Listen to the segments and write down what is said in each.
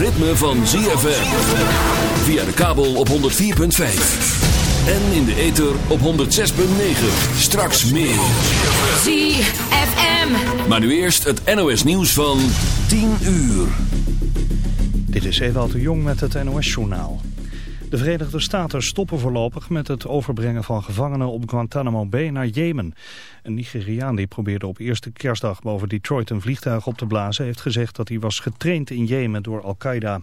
ritme van ZFM. Via de kabel op 104.5. En in de ether op 106.9. Straks meer. ZFM. Maar nu eerst het NOS nieuws van 10 uur. Dit is Ewald de Jong met het NOS-journaal. De Verenigde Staten stoppen voorlopig met het overbrengen van gevangenen op Guantanamo Bay naar Jemen. Een Nigeriaan die probeerde op eerste kerstdag boven Detroit een vliegtuig op te blazen... heeft gezegd dat hij was getraind in Jemen door Al-Qaeda.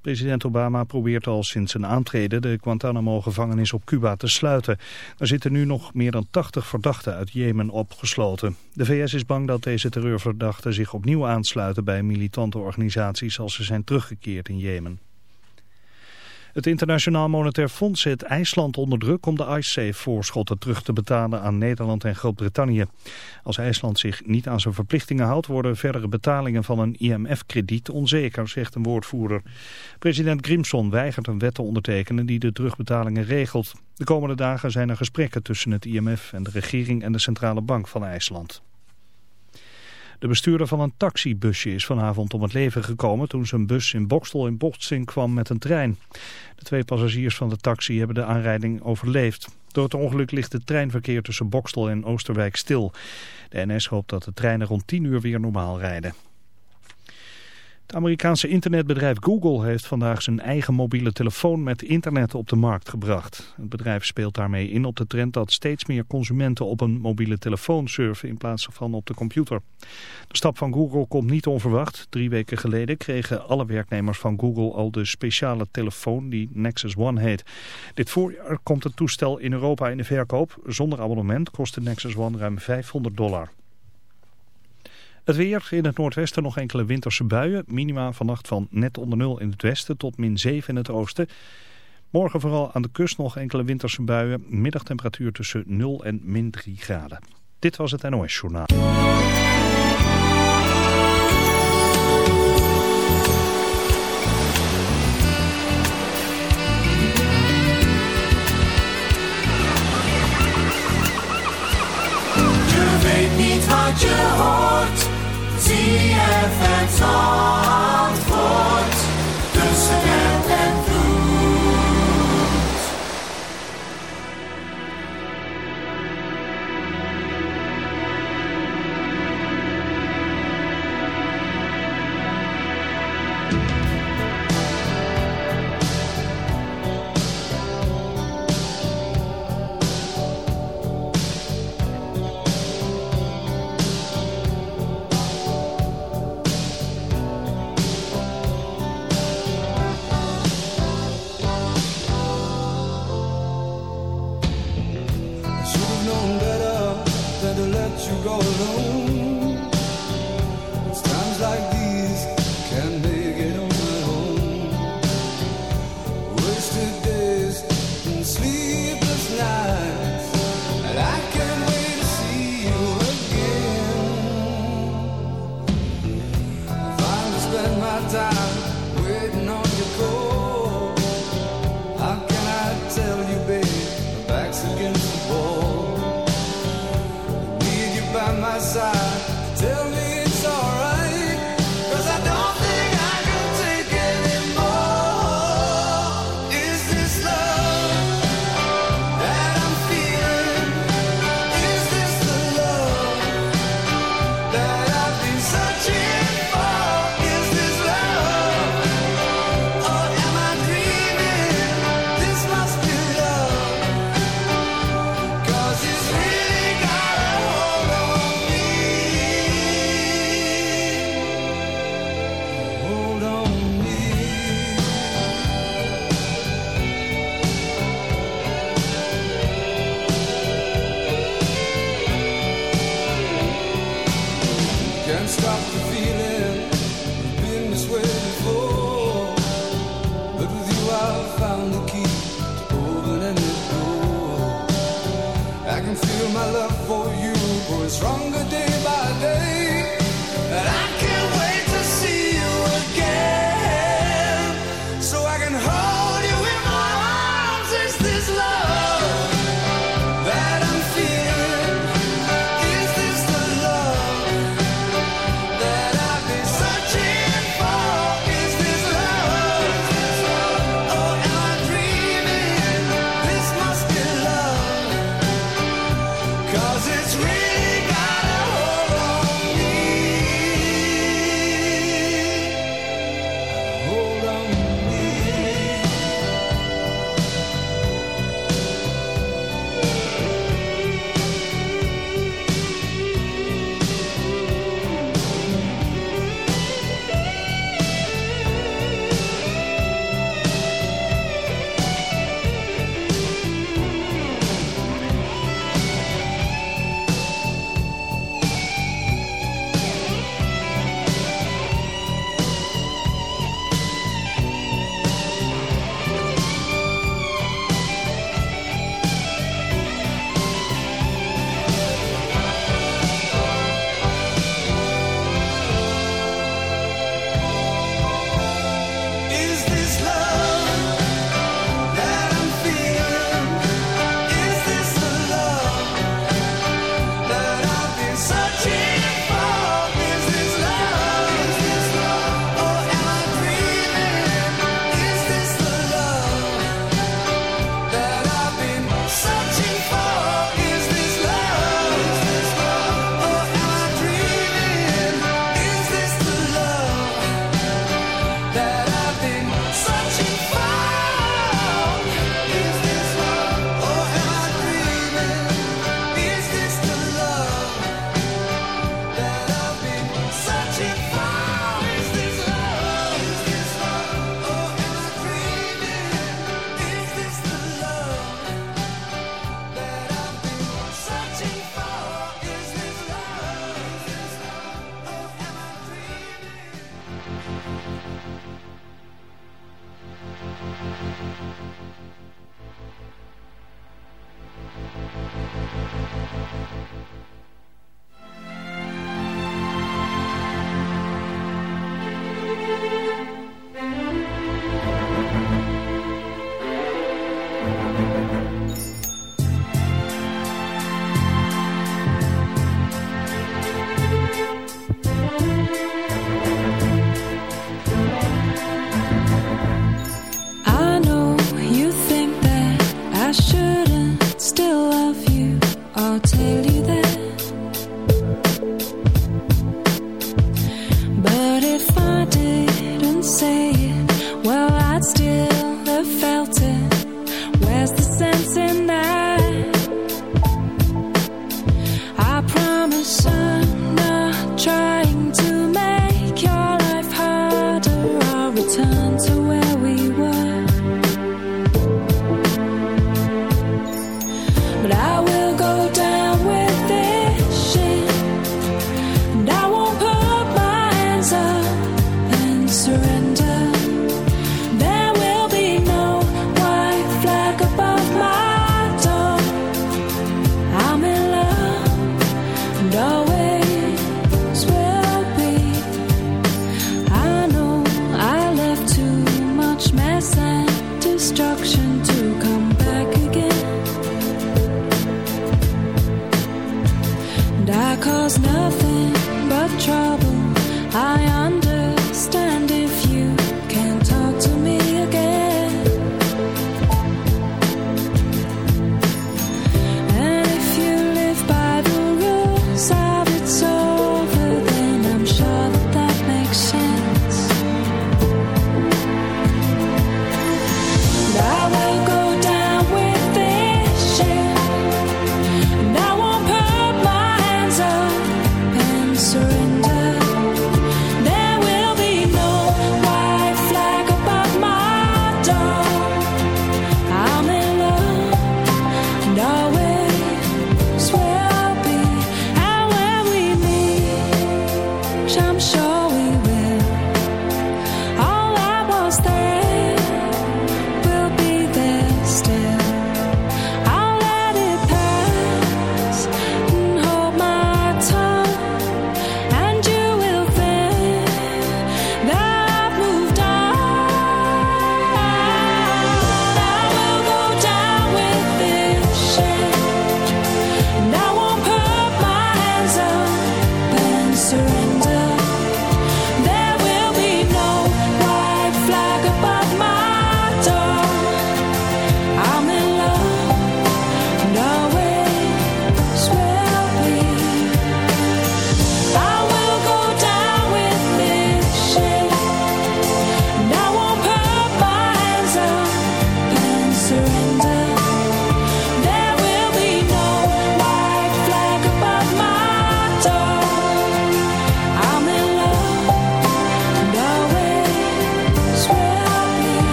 President Obama probeert al sinds zijn aantreden de Guantanamo-gevangenis op Cuba te sluiten. Er zitten nu nog meer dan 80 verdachten uit Jemen opgesloten. De VS is bang dat deze terreurverdachten zich opnieuw aansluiten bij militante organisaties als ze zijn teruggekeerd in Jemen. Het Internationaal Monetair Fonds zet IJsland onder druk om de IceSafe-voorschotten terug te betalen aan Nederland en Groot-Brittannië. Als IJsland zich niet aan zijn verplichtingen houdt, worden verdere betalingen van een IMF-krediet onzeker, zegt een woordvoerder. President Grimson weigert een wet te ondertekenen die de terugbetalingen regelt. De komende dagen zijn er gesprekken tussen het IMF en de regering en de Centrale Bank van IJsland. De bestuurder van een taxibusje is vanavond om het leven gekomen toen zijn bus in Bokstel in botsing kwam met een trein. De twee passagiers van de taxi hebben de aanrijding overleefd. Door het ongeluk ligt het treinverkeer tussen Bokstel en Oosterwijk stil. De NS hoopt dat de treinen rond 10 uur weer normaal rijden. Het Amerikaanse internetbedrijf Google heeft vandaag zijn eigen mobiele telefoon met internet op de markt gebracht. Het bedrijf speelt daarmee in op de trend dat steeds meer consumenten op een mobiele telefoon surfen in plaats van op de computer. De stap van Google komt niet onverwacht. Drie weken geleden kregen alle werknemers van Google al de speciale telefoon die Nexus One heet. Dit voorjaar komt het toestel in Europa in de verkoop. Zonder abonnement kost de Nexus One ruim 500 dollar. Het weer, in het noordwesten nog enkele winterse buien. Minima vannacht van net onder nul in het westen tot min 7 in het oosten. Morgen vooral aan de kust nog enkele winterse buien. Middagtemperatuur tussen 0 en min 3 graden. Dit was het NOS Journaal. Je weet niet wat je hoort. CFM song. die waiting on your call.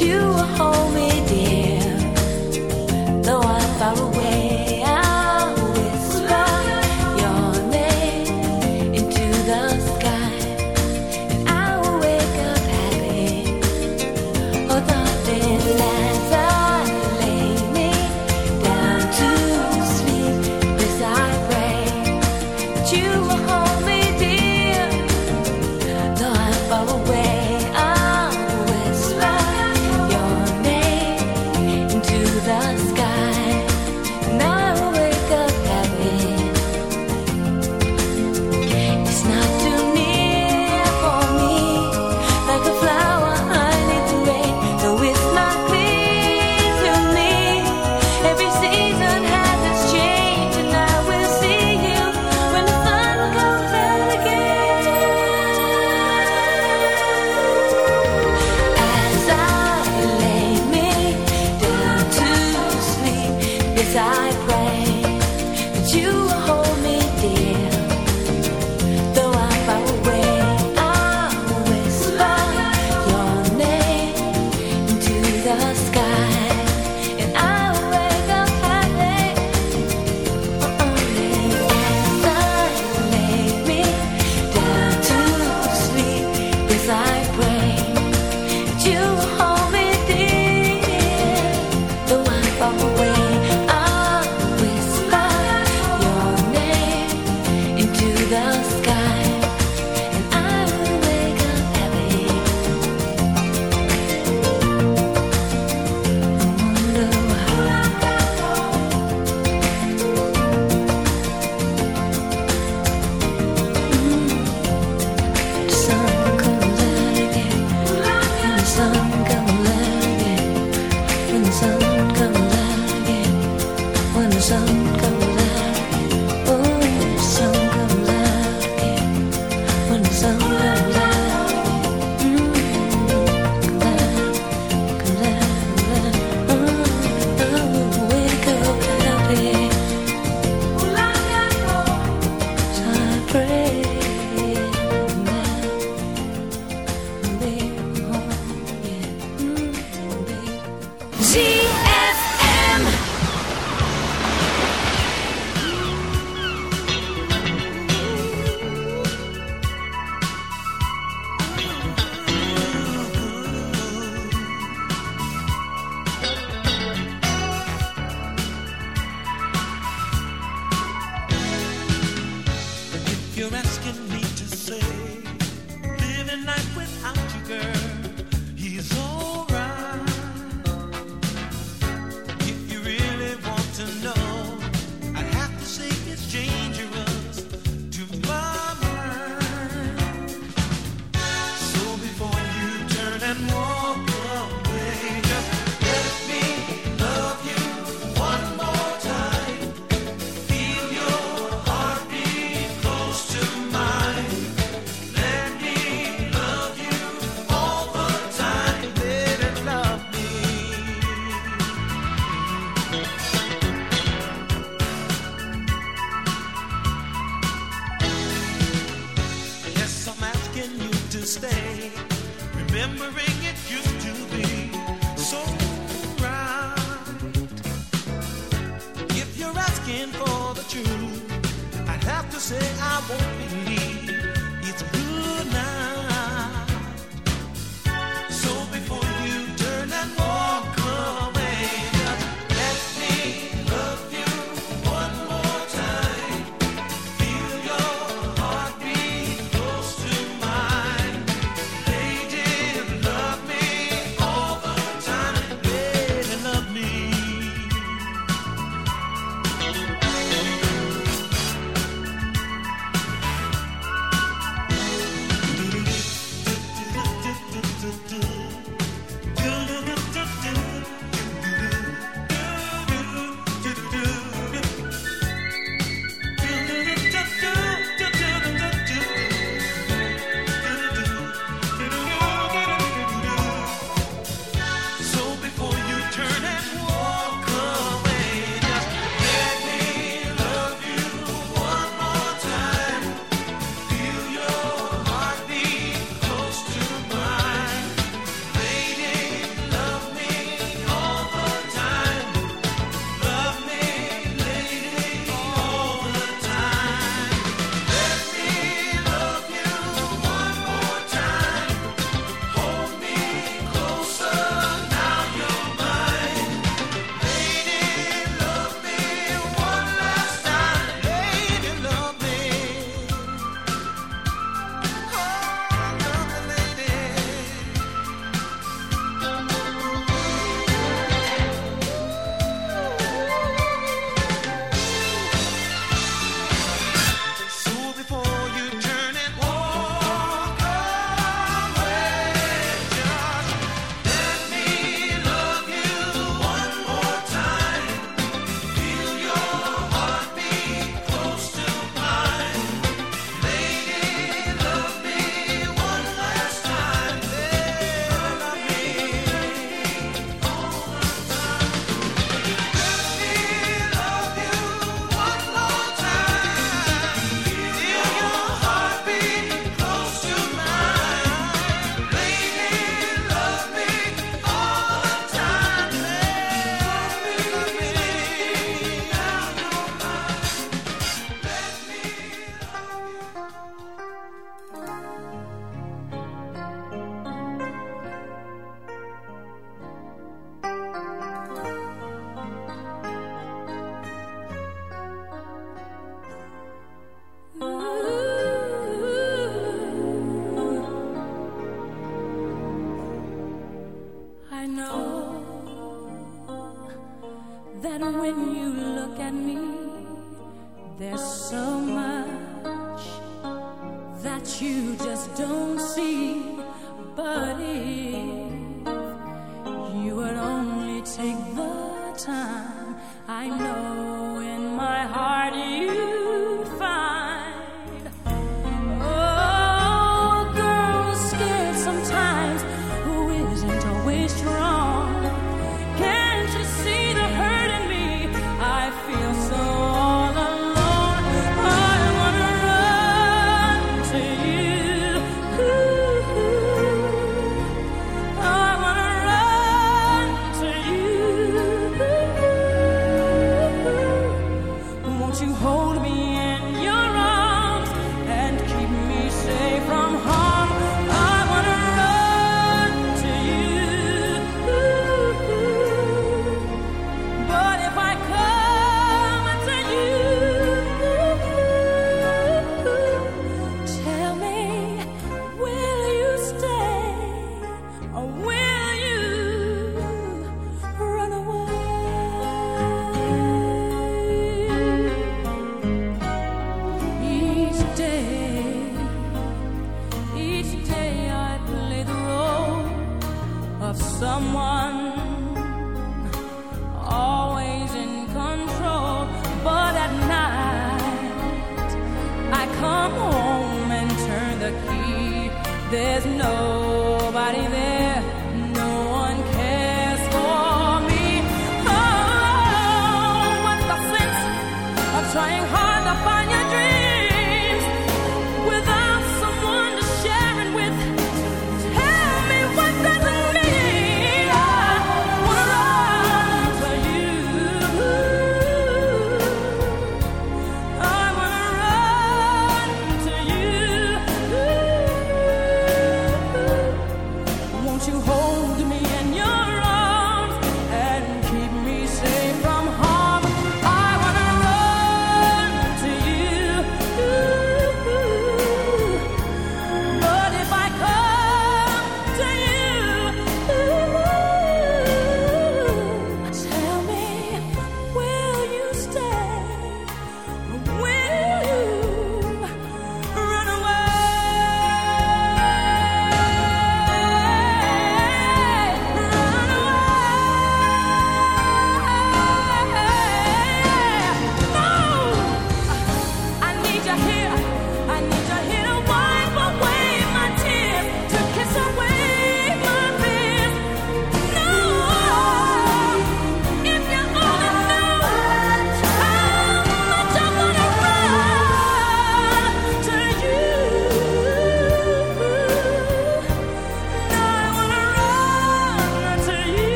you hold me Bye.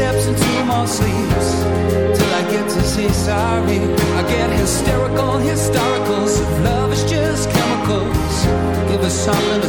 steps into my sleeves till I get to say sorry. I get hysterical, hysterical. If love is just chemicals, give us something to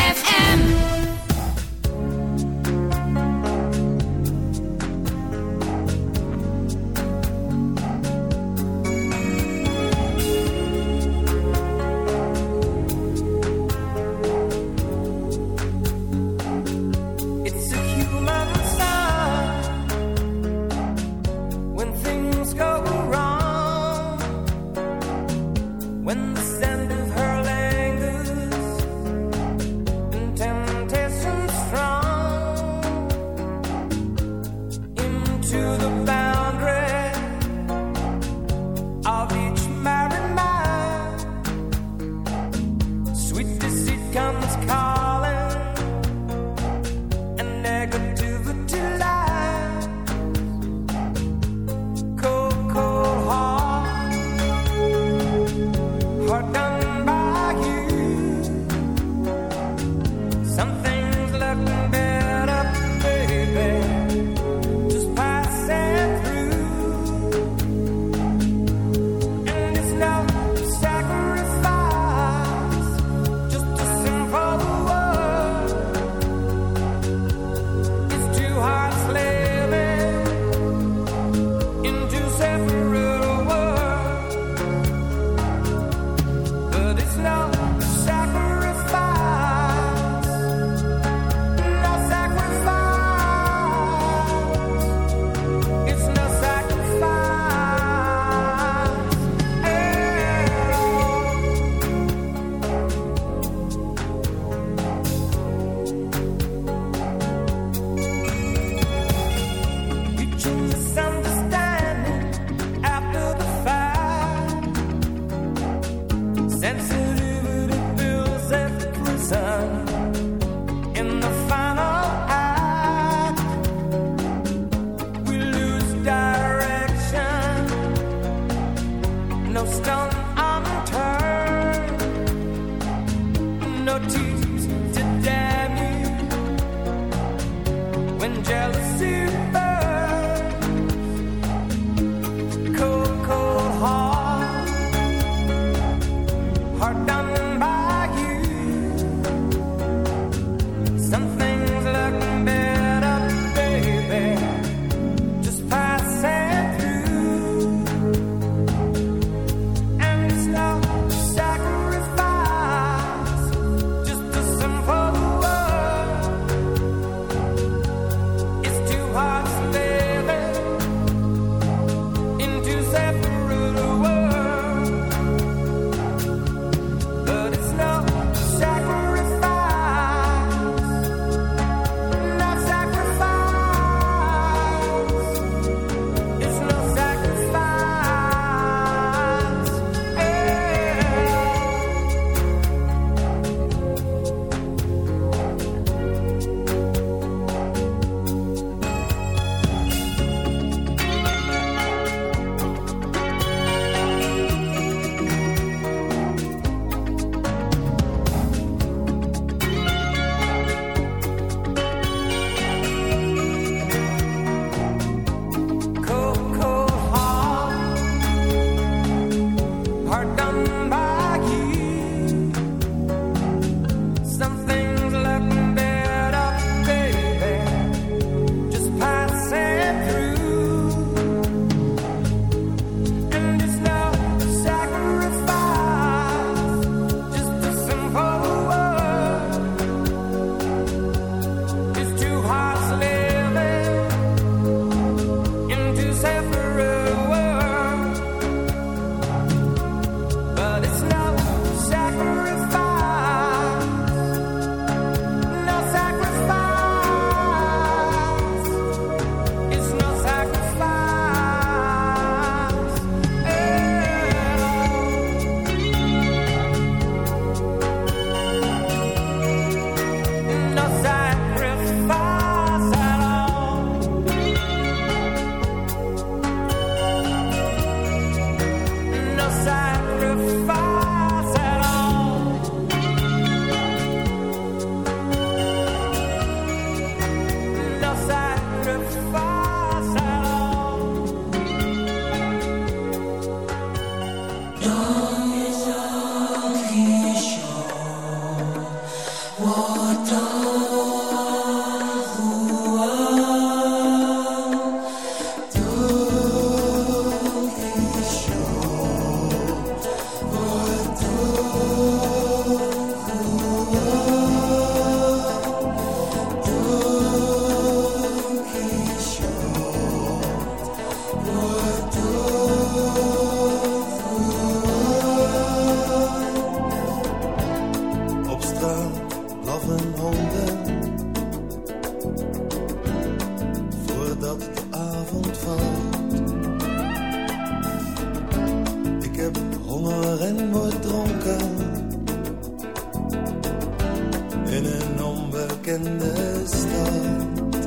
in de stad.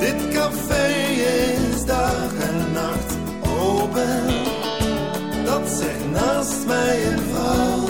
Dit café is dag en nacht open, dat zegt naast mij een vrouw.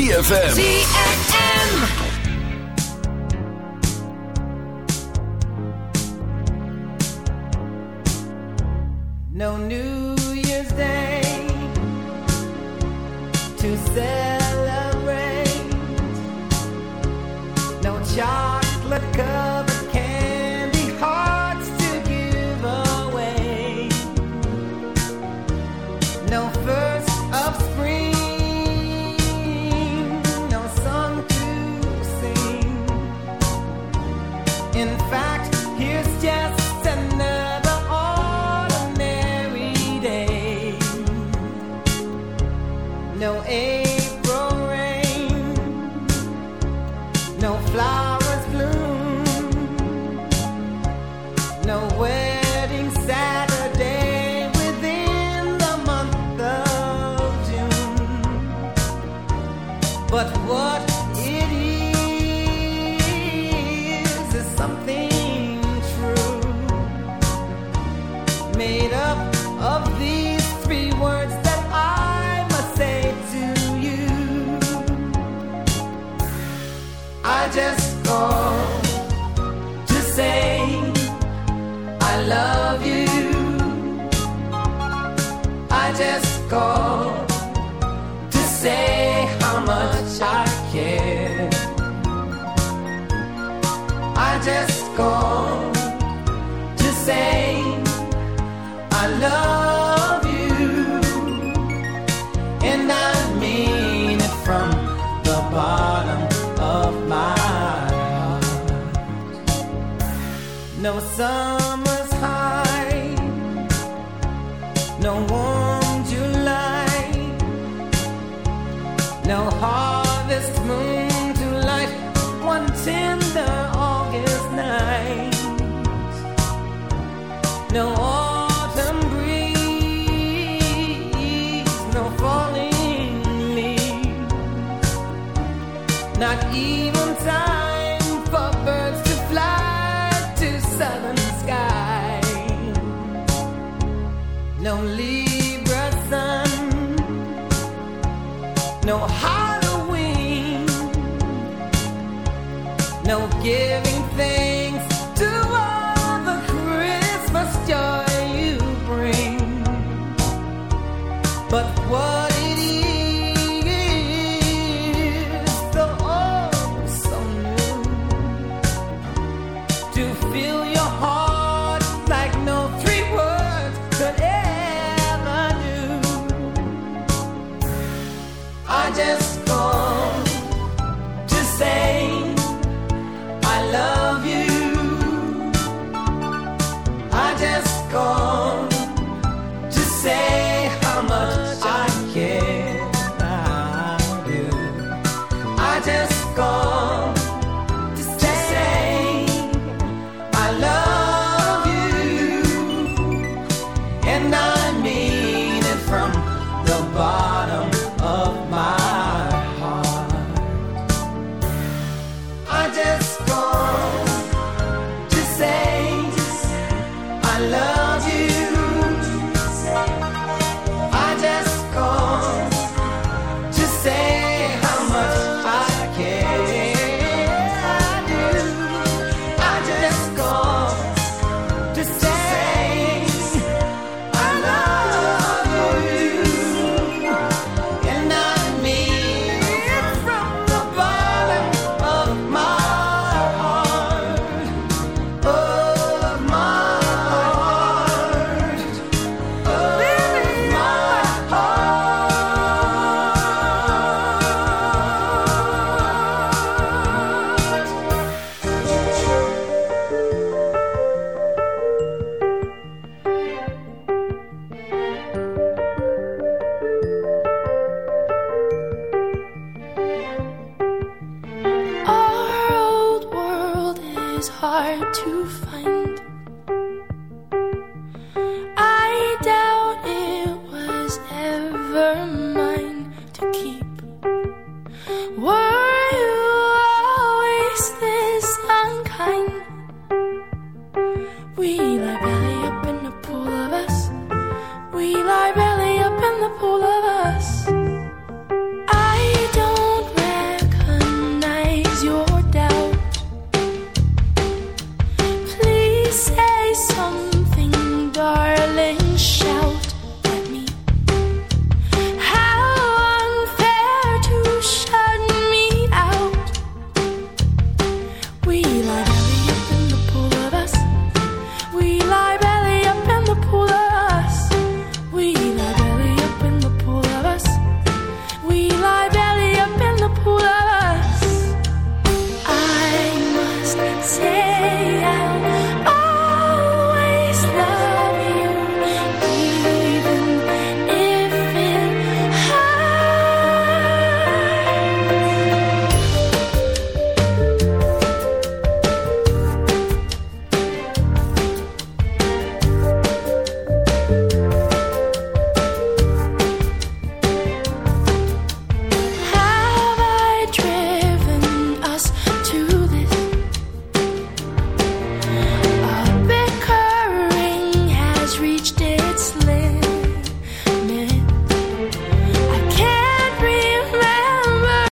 ZFM. No giving thanks too far.